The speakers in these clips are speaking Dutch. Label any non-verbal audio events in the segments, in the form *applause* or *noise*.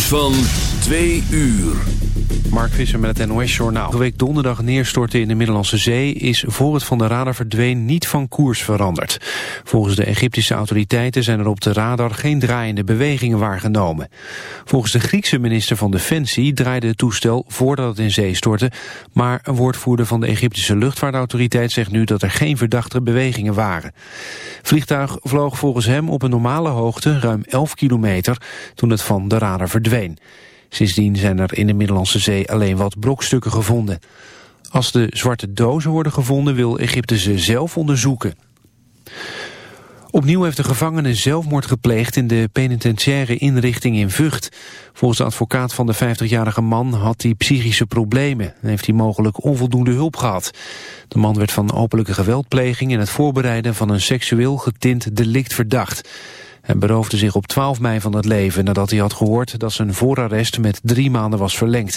Nieuws van 2 uur. Mark Visser met het NOS-journaal. De week donderdag neerstortte in de Middellandse Zee... is voor het van de radar verdween niet van koers veranderd. Volgens de Egyptische autoriteiten zijn er op de radar... geen draaiende bewegingen waargenomen. Volgens de Griekse minister van Defensie draaide het toestel... voordat het in zee stortte. Maar een woordvoerder van de Egyptische luchtvaartautoriteit... zegt nu dat er geen verdachte bewegingen waren. Vliegtuig vloog volgens hem op een normale hoogte... ruim 11 kilometer toen het van de radar verdween. Sindsdien zijn er in de Middellandse Zee alleen wat brokstukken gevonden. Als de zwarte dozen worden gevonden wil Egypte ze zelf onderzoeken. Opnieuw heeft de gevangene zelfmoord gepleegd in de penitentiaire inrichting in Vught. Volgens de advocaat van de 50-jarige man had hij psychische problemen en heeft hij mogelijk onvoldoende hulp gehad. De man werd van openlijke geweldpleging en het voorbereiden van een seksueel getint delict verdacht. Hij beroofde zich op 12 mei van het leven nadat hij had gehoord dat zijn voorarrest met drie maanden was verlengd.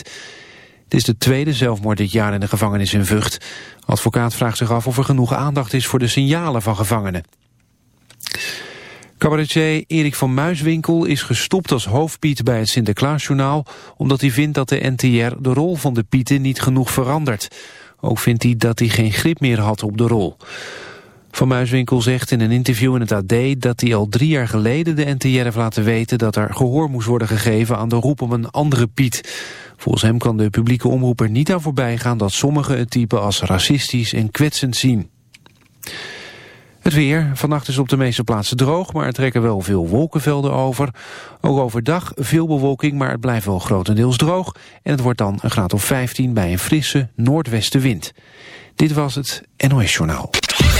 Het is de tweede zelfmoord dit jaar in de gevangenis in Vught. Advocaat vraagt zich af of er genoeg aandacht is voor de signalen van gevangenen. Cabaretier Erik van Muiswinkel is gestopt als hoofdpiet bij het Sinterklaasjournaal... omdat hij vindt dat de NTR de rol van de pieten niet genoeg verandert. Ook vindt hij dat hij geen grip meer had op de rol. Van Muiswinkel zegt in een interview in het AD dat hij al drie jaar geleden de NTR heeft laten weten dat er gehoor moest worden gegeven aan de roep om een andere Piet. Volgens hem kan de publieke omroep er niet aan voorbij gaan dat sommigen het type als racistisch en kwetsend zien. Het weer. Vannacht is op de meeste plaatsen droog, maar er trekken wel veel wolkenvelden over. Ook overdag veel bewolking, maar het blijft wel grotendeels droog. En het wordt dan een graad of 15 bij een frisse noordwestenwind. Dit was het NOS Journaal.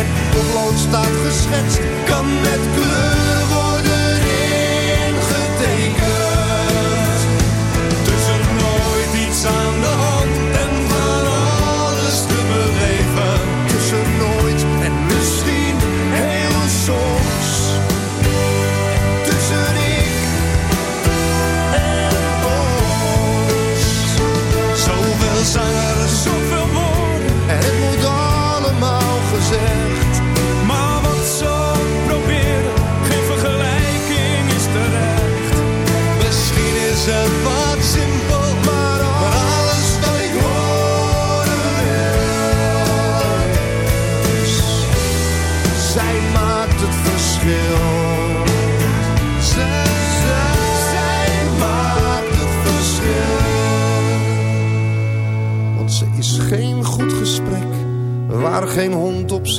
Met potlood staat geschetst, kan met kleur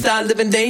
Start living dangerously.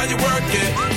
while you work it.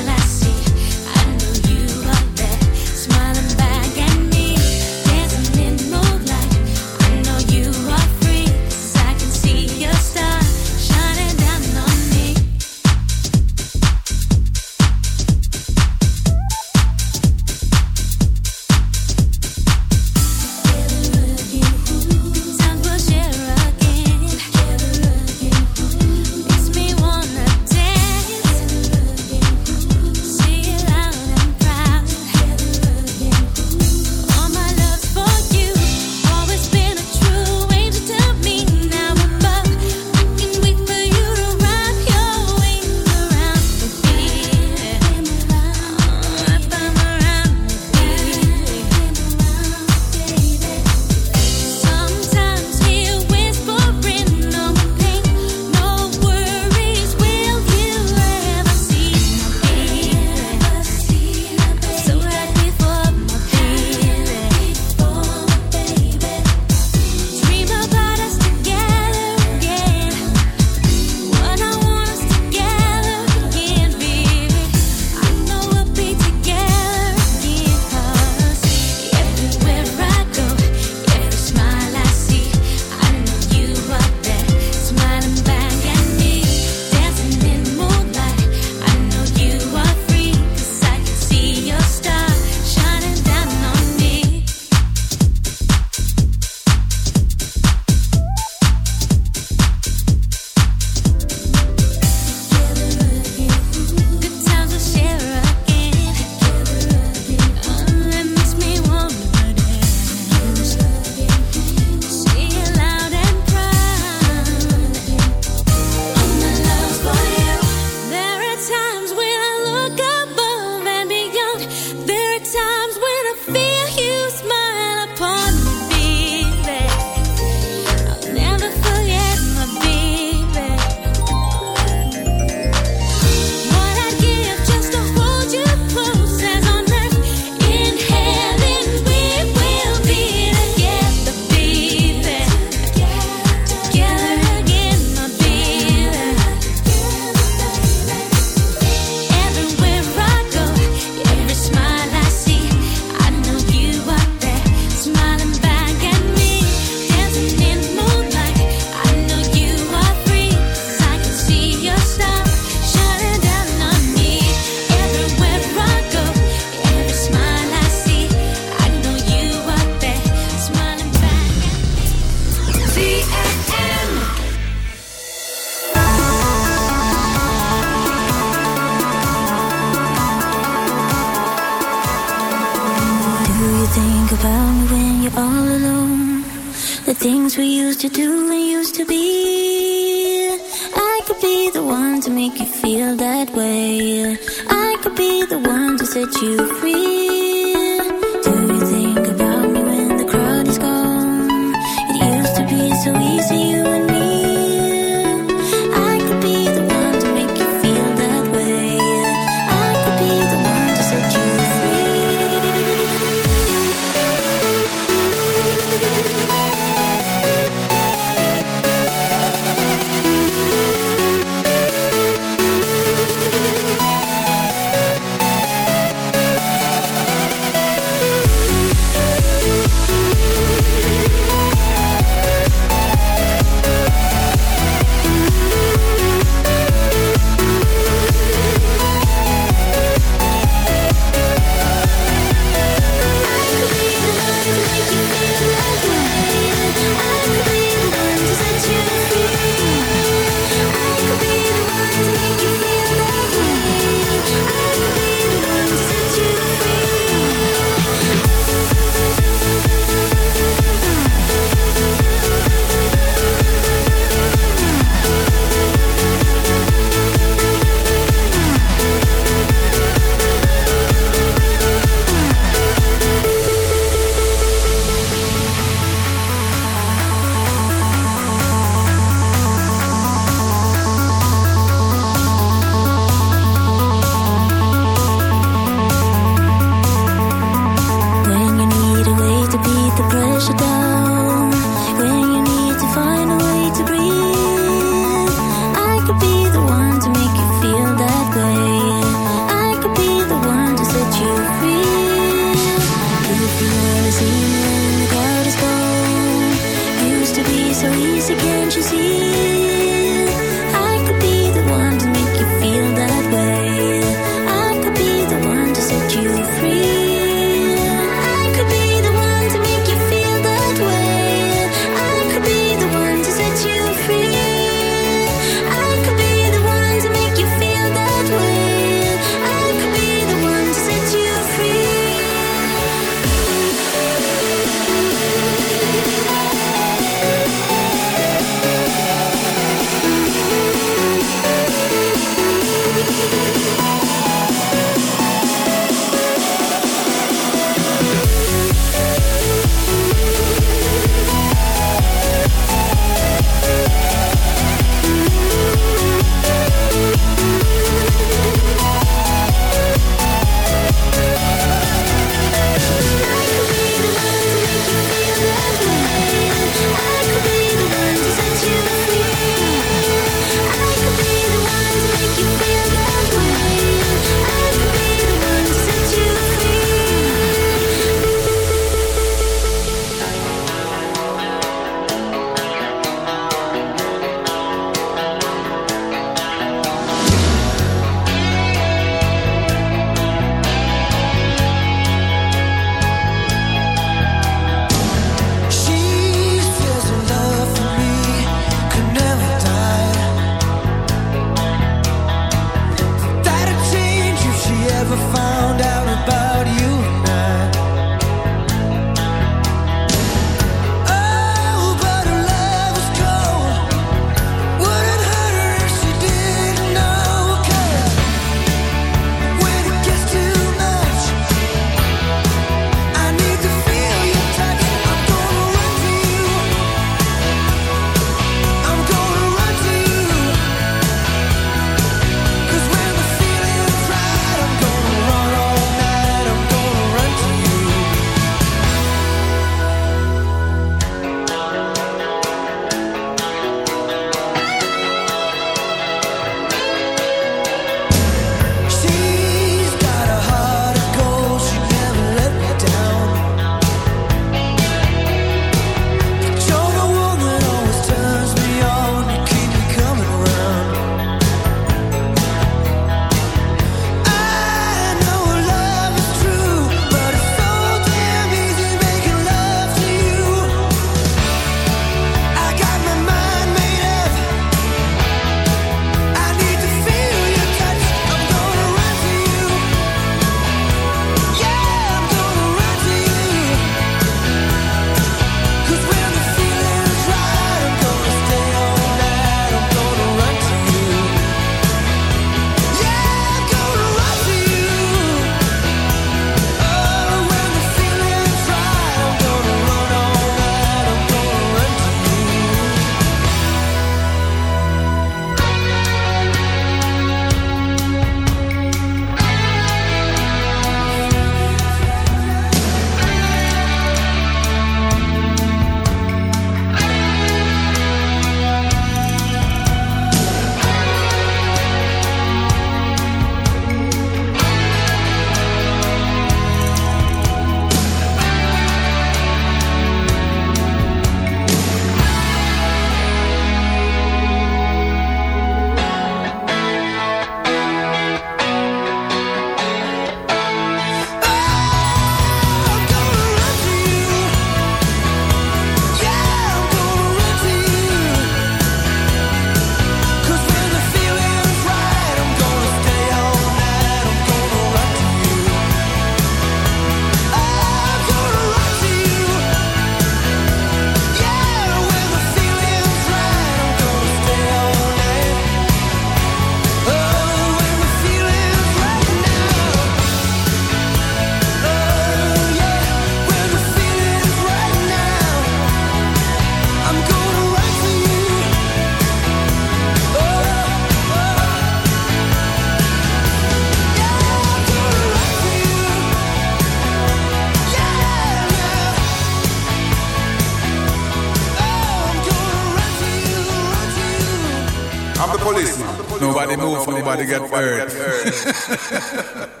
Word. Word. *laughs*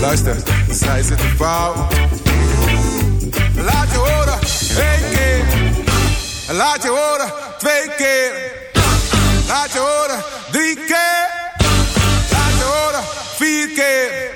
Luister, zij zitten fout. Laat je horen, één keer. Laat je horen, twee keer. Laat je horen, drie keer. Laat je horen, vier keer.